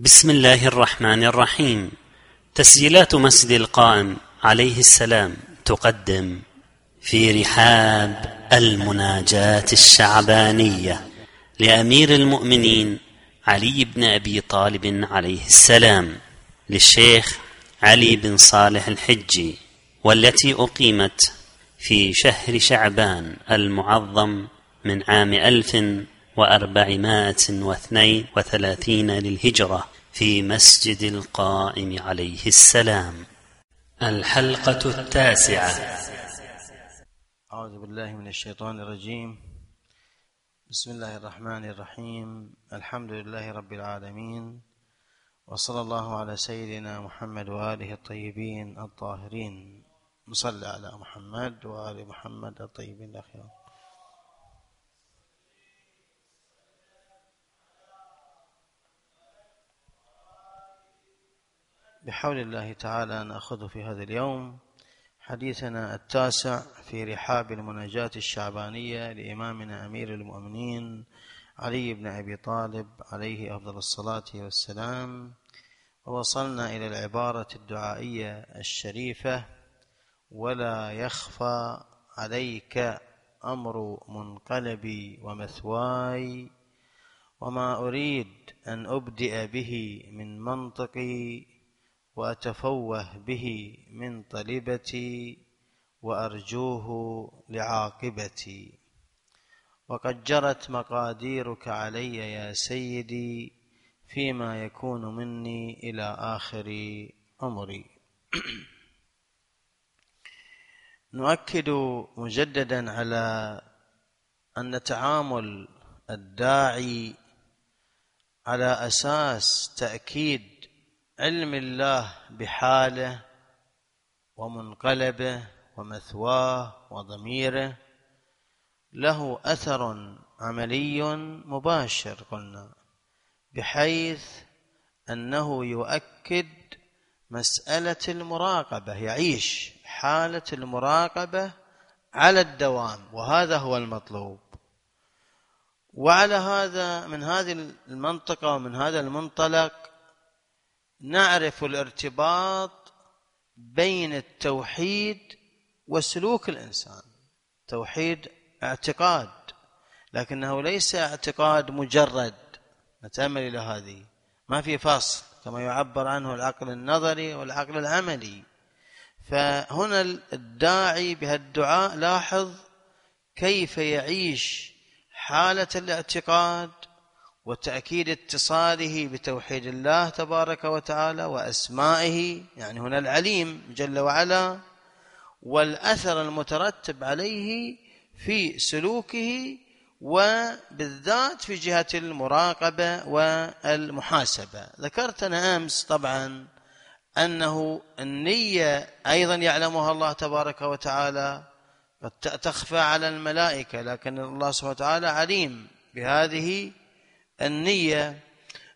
بسم الله الرحمن الرحيم. تسجيلات مسجد القائم عليه السلام تقدم في رحاب المناجاة الشعبانية لأمير المؤمنين علي بن أبي طالب عليه السلام للشيخ علي بن صالح الحجي والتي أقيمت في شهر شعبان المعظم من عام ألف وأربعمائة واثنين وثلاثين للهجرة في مسجد القائم عليه السلام. الحلقة التاسعة. أعوذ بالله من الشيطان الرجيم. بسم الله الرحمن الرحيم. الحمد لله رب العالمين. وصلى الله على سيدنا محمد وآله الطيبين الطاهرين. نصلي على محمد وآل محمد الطيبين الأخيار. بحول الله تعالى ناخذ في هذا اليوم. حديثنا التاسع في رحاب المناجاة الشعبانية لإمامنا أمير المؤمنين علي بن أبي طالب عليه أفضل الصلاة والسلام. ووصلنا إلى العبارة الدعائية الشريفة ولا يخفى عليك أمر منقلبي ومثواي وما أريد أن أبدئ به من منطقي وأتفوه به من طلبتي وأرجوه لعاقبتي. وقد جرت مقاديرك علي يا سيدي فيما يكون مني إلى آخر عمري. نؤكد مجددا على أن تعامل الداعي على أساس تأكيد علم الله بحاله ومنقلبه ومثواه وضميره له أثر عملي مباشر قلنا بحيث أنه يؤكد مسألة المراقبة يعيش حالة المراقبة على الدوام وهذا هو المطلوب. وعلى هذا من هذه المنطقة ومن هذا المنطلق نعرف الارتباط بين التوحيد وسلوك الإنسان. توحيد اعتقاد لكنه ليس اعتقاد مجرد. نتأمل إلى هذه. ما في فصل كما يعبر عنه العقل النظري والعقل العملي. فهنا الداعي بهالدعاء لاحظ كيف يعيش حالة الاعتقاد وتأكيد اتصاله بتوحيد الله تبارك وتعالى وأسمائه يعني هنا العليم جل وعلا والأثر المترتب عليه في سلوكه وبالذات في جهة المراقبة والمحاسبة. ذكرت أنا أمس طبعا أنه النية أيضا يعلمها الله تبارك وتعالى قد تخفى على الملائكة لكن الله سبحانه وتعالى عليم بهذه النية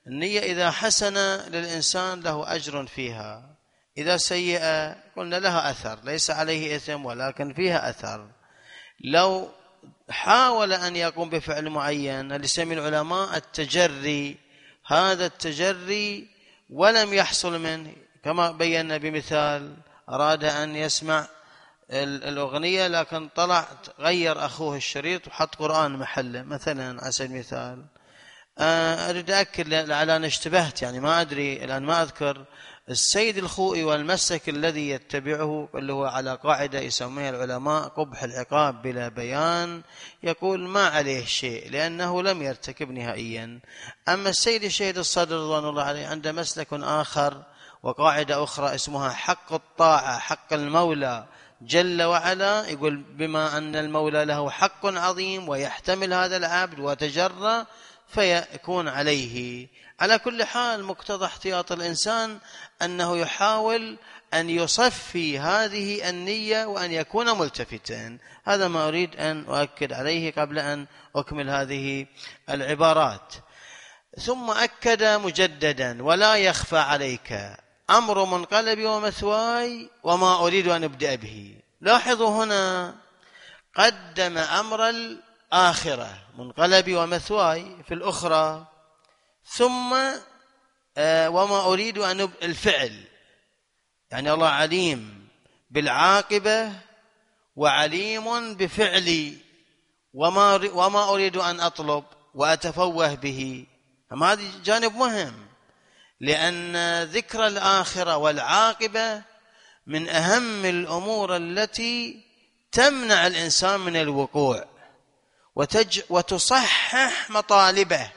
النية إذا حسنة للإنسان له أجر فيها. إذا سيئة قلنا لها أثر ليس عليه إثم ولكن فيها أثر. لو حاول أن يقوم بفعل معين اللي يسمي العلماء التجري هذا التجري ولم يحصل منه. كما بينا بمثال أراد أن يسمع الأغنية لكن طلع غير أخوه الشريط وحط قرآن محله. مثلا على سبيل المثال أريد أكد لعل اشتبهت يعني ما أدري الآن ما أذكر. السيد الخوئي والمسك الذي يتبعه اللي هو على قاعدة يسميها العلماء قبح العقاب بلا بيان يقول ما عليه شيء لأنه لم يرتكب نهائيا. أما السيد الشهيد الصدر رضوان الله عليه عنده مسلك آخر وقاعدة أخرى اسمها حق الطاعة حق المولى جل وعلا يقول بما أن المولى له حق عظيم ويحتمل هذا العبد وتجرى فيكون عليه. على كل حال مقتضى احتياط الإنسان أنه يحاول أن يصفي هذه النية وأن يكون ملتفتا. هذا ما أريد أن أؤكد عليه قبل أن أكمل هذه العبارات. ثم أكد مجددا ولا يخفى عليك. أمر منقلب ومثواي وما أريد أن أبدأ به. لاحظوا هنا قدم أمر الآخرة منقلبي ومثواي في الأخرى. ثم آه، وما أريد أن الفعل. يعني الله عليم بالعاقبة وعليم بفعلي. وما وما أريد أن أطلب وأتفوه به. أما هذا جانب مهم. لأن ذكر الآخرة والعاقبة من أهم الأمور التي تمنع الإنسان من الوقوع. وتج وتصحح مطالبه.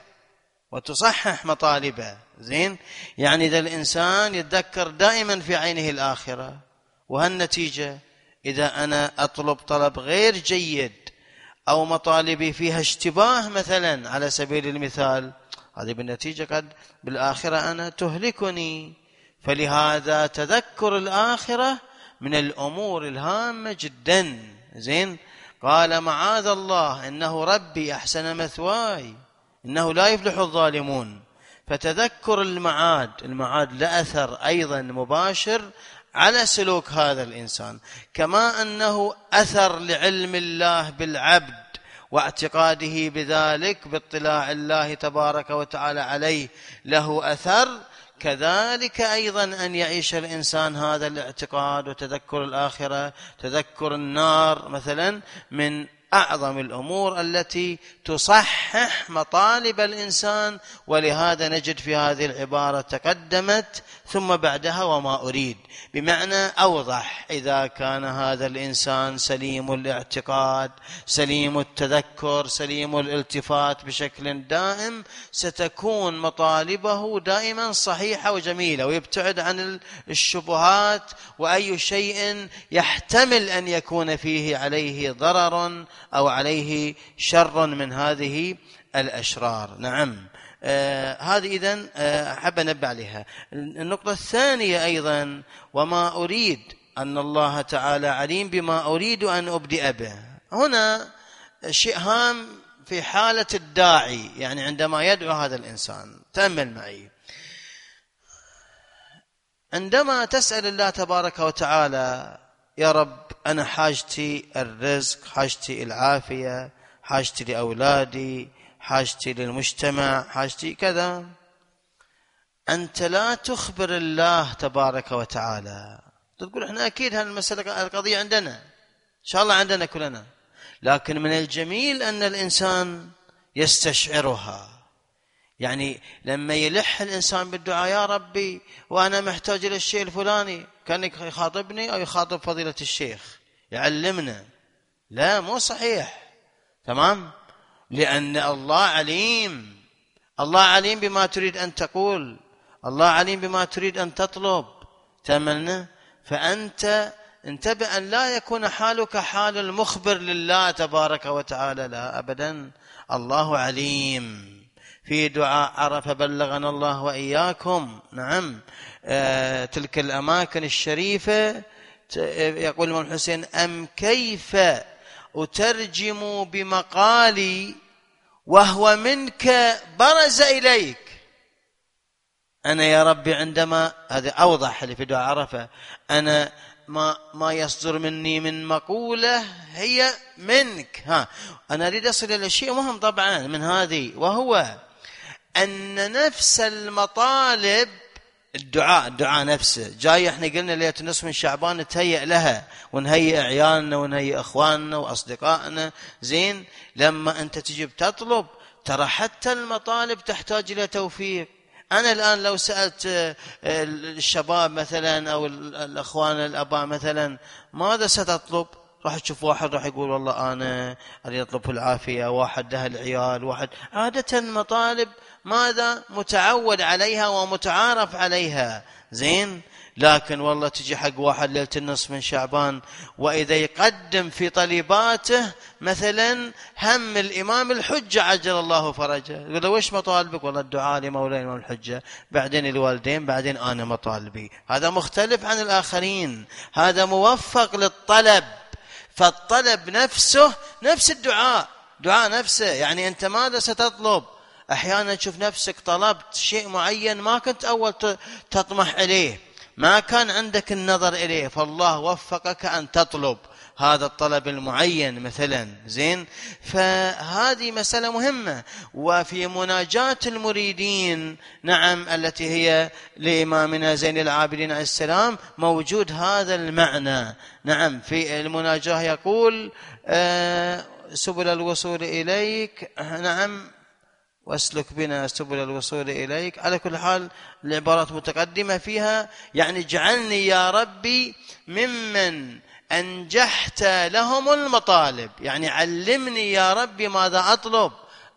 وتصحح مطالبه. زين؟ يعني إذا الإنسان يتذكر دائما في عينه الآخرة وهالنتيجة إذا أنا أطلب طلب غير جيد أو مطالبي فيها اشتباه مثلا على سبيل المثال هذه بالنتيجة قد بالآخرة أنا تهلكني. فلهذا تذكر الآخرة من الأمور الهامة جدا. زين؟ قال معاذ الله إنه ربي أحسن مثواي إنه لا يفلح الظالمون. فتذكر المعاد المعاد له أثر أيضا مباشر على سلوك هذا الإنسان. كما أنه أثر لعلم الله بالعبد واعتقاده بذلك باطلاع الله تبارك وتعالى عليه له أثر كذلك أيضا أن يعيش الإنسان هذا الاعتقاد وتذكر الآخرة تذكر النار مثلا من أعظم الأمور التي تصحح مطالب الإنسان ولهذا نجد في هذه العبارة تقدمت ثم بعدها وما أريد. بمعنى أوضح إذا كان هذا الإنسان سليم الاعتقاد سليم التذكر سليم الالتفات بشكل دائم ستكون مطالبه دائما صحيحة وجميلة ويبتعد عن الشبهات وأي شيء يحتمل أن يكون فيه عليه ضرر أو عليه شر من هذه الأشرار. نعم. آه هذه اذا آه أحب أنبه عليها. النقطة الثانية أيضا وما أريد أن الله تعالى عليم بما أريد أن أبدئ به. هنا شيء هام في حالة الداعي يعني عندما يدعو هذا الإنسان. تأمل معي. عندما تسأل الله تبارك وتعالى يا رب أنا حاجتي الرزق حاجتي العافية حاجتي لأولادي حاجتي للمجتمع حاجتي كذا. أنت لا تخبر الله تبارك وتعالى. تقول إحنا أكيد هالمسألة القضية عندنا. إن شاء الله عندنا كلنا. لكن من الجميل أن الإنسان يستشعرها. يعني لما يلح الإنسان بالدعاء يا ربي وأنا محتاج إلى الشيء الفلاني. كان يخاطبني أو يخاطب فضيلة الشيخ. يعلمنا. لا مو صحيح. تمام؟ لأن الله عليم. الله عليم بما تريد أن تقول. الله عليم بما تريد أن تطلب. تمنى فأنت انتبه أن لا يكون حالك حال المخبر لله تبارك وتعالى. لا أبدا. الله عليم. في دعاء عرف بلغنا الله وإياكم. نعم. آه تلك الأماكن الشريفة يقول الإمام الحسين أم كيف أترجم بمقالي وهو منك برز إليك؟ أنا يا ربي عندما هذا أوضح اللي في دعاء عرفة أنا ما ما يصدر مني من مقولة هي منك. ها أنا أريد أصل إلى شيء مهم طبعا من هذه وهو أن نفس المطالب الدعاء الدعاء نفسه. جاي إحنا قلنا ليلة نصف من شعبان نتهيأ لها. ونهيئ عيالنا ونهيئ إخواننا وأصدقائنا. زين لما أنت تجي بتطلب ترى حتى المطالب تحتاج إلى توفيق. أنا الآن لو سألت آه، الشباب مثلا أو الأخوان الأباء مثلا ماذا ستطلب؟ راح تشوف واحد راح يقول والله أنا أريد أطلب العافية واحد ده العيال واحد. عادة المطالب ماذا؟ متعود عليها ومتعارف عليها. زين؟ لكن والله تجي حق واحد ليلة النصف من شعبان وإذا يقدم في طلباته مثلا هم الإمام الحجة عجل الله فرجه. يقول له وش مطالبك؟ والله الدعاء لمولاي الإمام الحجة بعدين الوالدين بعدين أنا مطالبي. هذا مختلف عن الآخرين. هذا موفق للطلب. فالطلب نفسه نفس الدعاء. دعاء نفسه يعني أنت ماذا ستطلب؟ أحيانا تشوف نفسك طلبت شيء معين ما كنت أول تطمح إليه. ما كان عندك النظر إليه فالله وفقك أن تطلب. هذا الطلب المعين مثلا زين؟ فهذه مسألة مهمة. وفي مناجاة المريدين نعم التي هي لإمامنا زين العابدين عليه السلام موجود هذا المعنى. نعم في المناجاة يقول آه، سبل الوصول إليك نعم واسلك بنا سبل الوصول إليك. على كل حال العبارات متقدمة فيها يعني اجعلني يا ربي ممن أنجحت لهم المطالب. يعني علمني يا ربي ماذا أطلب.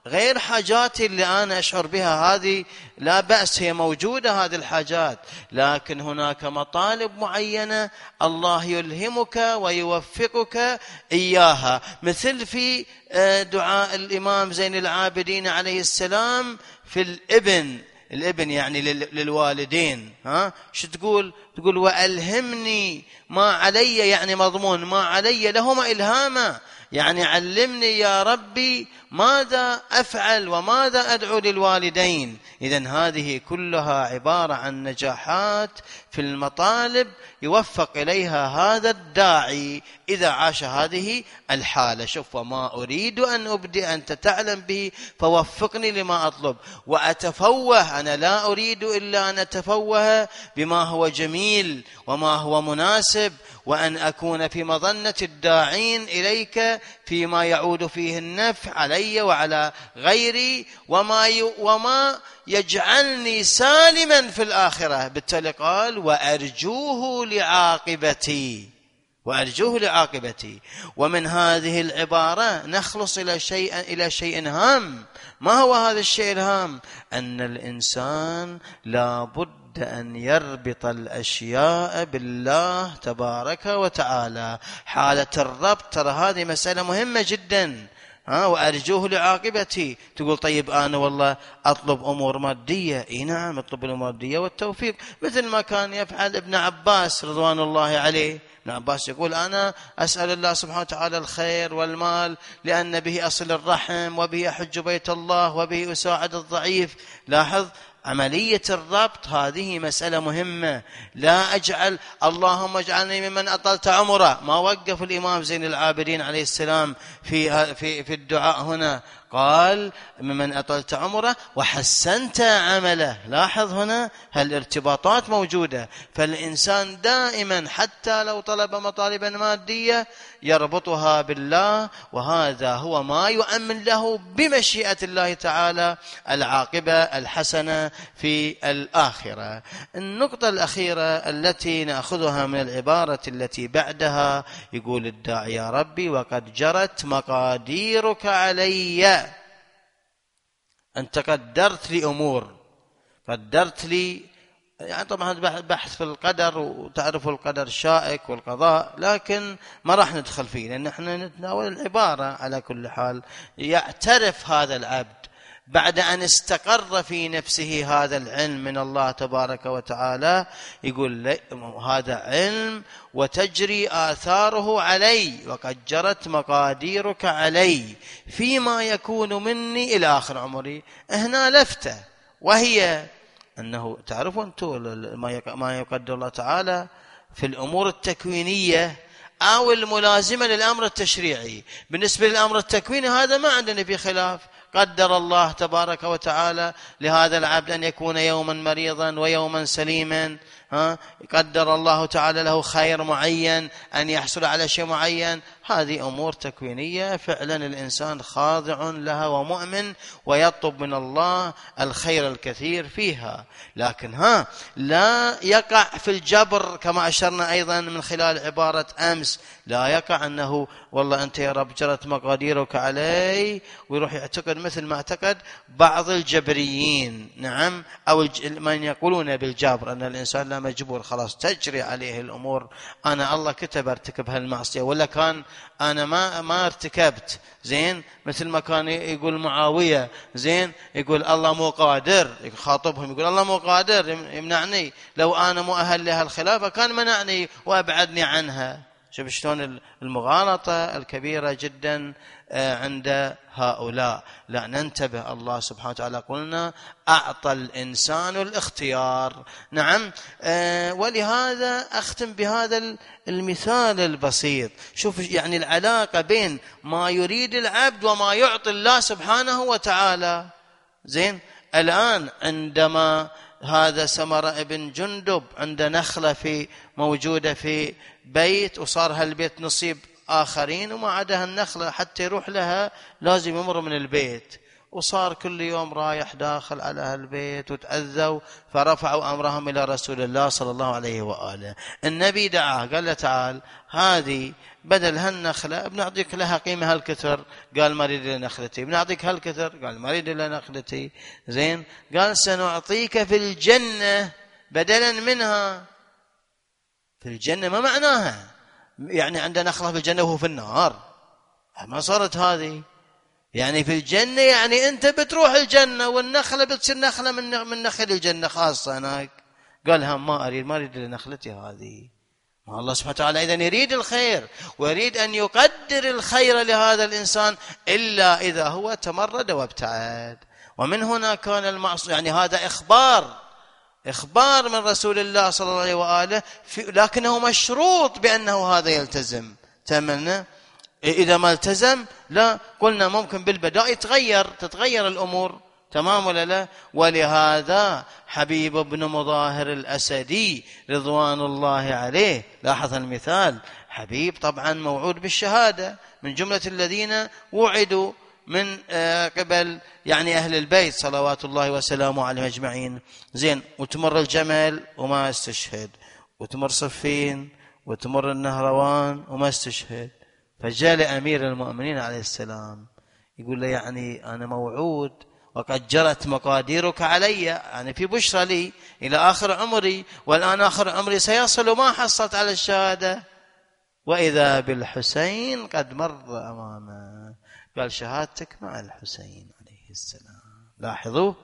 غير حاجاتي اللي أنا أشعر بها هذه لا بأس هي موجودة هذه الحاجات. لكن هناك مطالب معينة الله يلهمك ويوفقك إياها. مثل في آه، دعاء الإمام زين العابدين عليه السلام في الإبن. الإبن يعني للوالدين. ها؟ شو تقول؟ تقول وألهمني ما علي يعني مضمون ما علي لهما إلهاما. يعني علمني يا ربي ماذا أفعل وماذا أدعو للوالدين. اذا هذه كلها عبارة عن نجاحات في المطالب يوفق إليها هذا الداعي إذا عاش هذه الحالة. شوف وما أريد أن أبدي أنت تعلم به فوفقني لما أطلب. وأتفوه أنا لا أريد إلا أن أتفوه بما هو جميل. وما هو مناسب؟ وأن أكون في مظنة الداعين إليك فيما يعود فيه النفع علي وعلى غيري وما وما يجعلني سالما في الآخرة. بالتالي قال وأرجوه لعاقبتي. وأرجوه لعاقبتي. ومن هذه العبارة نخلص إلى شيء إلى شيء هام. ما هو هذا الشيء الهام؟ أن الإنسان لابد أن يربط الأشياء بالله تبارك وتعالى. حالة الربط ترى هذه مسألة مهمة جدا. ها وأرجوه لعاقبتي. تقول طيب أنا والله أطلب أمور مادية. إي نعم أطلب الأمور المادية والتوفيق. مثل ما كان يفعل ابن عباس رضوان الله عليه. ابن عباس يقول أنا أسأل الله سبحانه وتعالى الخير والمال لأن به أصل الرحم وبه أحج بيت الله وبه أساعد الضعيف. لاحظ عملية الربط هذه مسألة مهمة. لا أجعل اللهم اجعلني ممن أطلت عمره ما وقف الإمام زين العابدين عليه السلام في في في الدعاء هنا. قال ممن أطلت عمره وحسنت عمله. لاحظ هنا هالارتباطات موجودة. فالإنسان دائما حتى لو طلب مطالبا مادية يربطها بالله وهذا هو ما يؤمن له بمشيئة الله تعالى العاقبة الحسنة في الآخرة. النقطة الأخيرة التي نأخذها من العبارة التي بعدها يقول الداعي يا ربي وقد جرت مقاديرك عليّ. أنت قدرت لي أمور قدرت لي يعني طبعا بحث في القدر وتعرف القدر شائك والقضاء لكن ما راح ندخل فيه لأن إحنا نتناول العبارة على كل حال. يعترف هذا العبد بعد أن استقر في نفسه هذا العلم من الله تبارك وتعالى يقول هذا علم وتجري آثاره علي وقد جرت مقاديرك علي فيما يكون مني إلى آخر عمري. هنا لفته وهي أنه تعرفوا أنتم ما يقدر الله تعالى في الأمور التكوينية أو الملازمة للأمر التشريعي. بالنسبة للأمر التكويني هذا ما عندنا في خلاف. قدر الله تبارك وتعالى لهذا العبد أن يكون يوما مريضا ويوما سليما. ها قدر الله تعالى له خير معين أن يحصل على شيء معين. هذه أمور تكوينية. فعلا الإنسان خاضع لها ومؤمن ويطلب من الله الخير الكثير فيها. لكن ها لا يقع في الجبر كما أشرنا أيضا من خلال عبارة أمس. لا يقع أنه والله أنت يا رب جرت مقاديرك علي ويروح يعتقد مثل ما اعتقد بعض الجبريين. نعم أو من يقولون بالجبر أن الإنسان لا مجبور خلاص تجري عليه الأمور. أنا الله كتب أرتكب هالمعصية. ولا كان أنا ما ما ارتكبت. زين؟ مثل ما كان يقول معاوية. زين؟ يقول الله مو قادر. يخاطبهم يقول الله مو قادر يمنعني. لو أنا مؤهل لها الخلافة كان منعني وأبعدني عنها. شوف شلون المغالطة الكبيرة جدا آه، عند هؤلاء. لا ننتبه الله سبحانه وتعالى قلنا أعطى الإنسان الاختيار. نعم آه، ولهذا أختم بهذا المثال البسيط. شوف يعني العلاقة بين ما يريد العبد وما يعطي الله سبحانه وتعالى. زين الآن عندما هذا سمر ابن جندب عنده نخلة في موجودة في بيت وصار هالبيت نصيب آخرين وما عدا النخلة حتى يروح لها لازم يمر من البيت. وصار كل يوم رايح داخل على هالبيت وتأذوا فرفعوا أمرهم إلى رسول الله صلى الله عليه وآله. النبي دعاه قال له تعال هذه بدل هالنخلة بنعطيك لها قيمة هالكثر. قال ما أريد نخلتي. بنعطيك هالكثر. قال ما أريد نخلتي. زين؟ قال سنعطيك في الجنة بدلا منها. في الجنة ما معناها. يعني عنده نخلة في الجنة وهو في النار. ما صارت هذه. يعني في الجنة يعني أنت بتروح الجنة والنخلة بتصير نخلة من من نخل الجنة خاصة هناك. قال هم ما أريد ما أريد نخلتي هذه. الله سبحانه وتعالى إذا يريد الخير ويريد أن يقدر الخير لهذا الإنسان إلا إذا هو تمرد وابتعد. ومن هنا كان المعصوم يعني هذا إخبار. إخبار من رسول الله صلى الله عليه وآله في لكنه مشروط بأنه هذا يلتزم. تمنى إذا ما التزم لا قلنا ممكن بالبداء يتغير تتغير الأمور. تمام ولا لا؟ ولهذا حبيب بن مظاهر الأسدي رضوان الله عليه لاحظ المثال. حبيب طبعا موعود بالشهادة من جملة الذين وعدوا من آه، قبل يعني أهل البيت. صلوات الله وسلامه عليهم أجمعين. زين وتمر الجمل وما استشهد. وتمر صفين وتمر النهروان وما استشهد. فجاء لأمير المؤمنين عليه السلام. يقول له يعني أنا موعود وقد جرت مقاديرك علي. يعني في بشرى لي إلى آخر عمري والآن آخر عمري سيصل وما حصلت على الشهادة. وإذا بالحسين قد مر أمامه. قال شهادتك مع الحسين عليه السلام. لاحظوا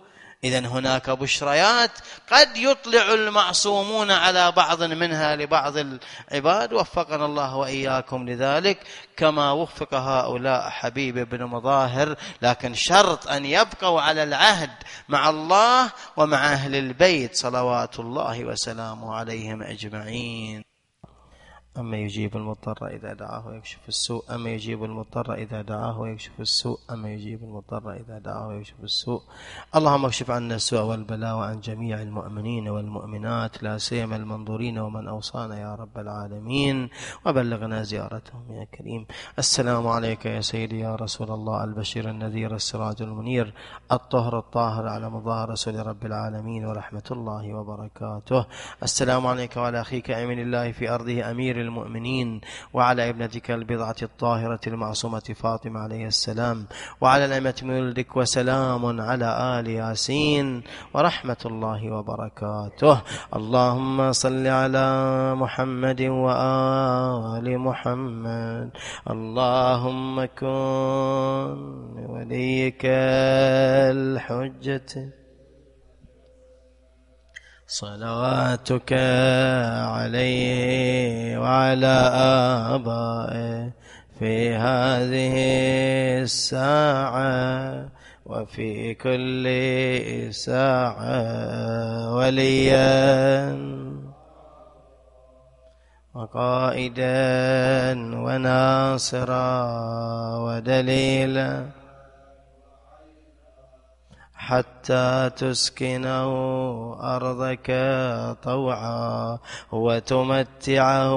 إذا هناك بشريات قد يطلع المعصومون على بعض منها لبعض العباد. وفقنا الله وإياكم لذلك كما وفق هؤلاء حبيب بن مظاهر. لكن شرط أن يبقوا على العهد مع الله ومع أهل البيت صلوات الله وسلامه عليهم أجمعين. أما يجيب المضطر إذا دعاه ويكشف السوء أما يجيب المضطر إذا دعاه ويكشف السوء أما يجيب المضطر إذا دعاه ويكشف السوء. اللهم اكشف عنا السوء والبلاء وعن جميع المؤمنين والمؤمنات لا سيما المنظورين ومن أوصانا يا رب العالمين. وبلغنا زيارتهم يا كريم. السلام عليك يا سيدي يا رسول الله البشير النذير السراج المنير الطهر الطاهر على مظاهر رسول رب العالمين ورحمة الله وبركاته. السلام عليك وعلى أخيك أمين الله في أرضه أمير المؤمنين وعلى ابنتك البضعة الطاهرة المعصومة فاطمة عليه السلام وعلى الأئمة من ولدك وسلام على آل ياسين ورحمة الله وبركاته. اللهم صل على محمد وآل محمد. اللهم كن وليك الحجة. صلواتك عليه وعلى آبائه في هذه الساعة وفي كل ساعة وليا. وقائدا وناصرا ودليلا. حتى تسكنه أرضك طوعا وتمتعه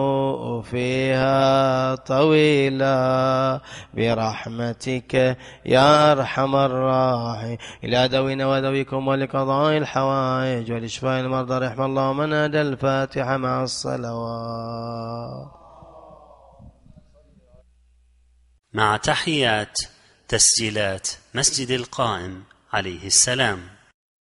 فيها طويلا برحمتك يا أرحم الراحمين. إلى دوينا ودويكم ولقضاء الحوائج ولشفاء المرضى رحم الله من أدى الفاتحة مع الصلوات. مع تحيات تسجيلات مسجد القائم. عليه السلام.